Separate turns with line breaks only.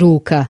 ruka.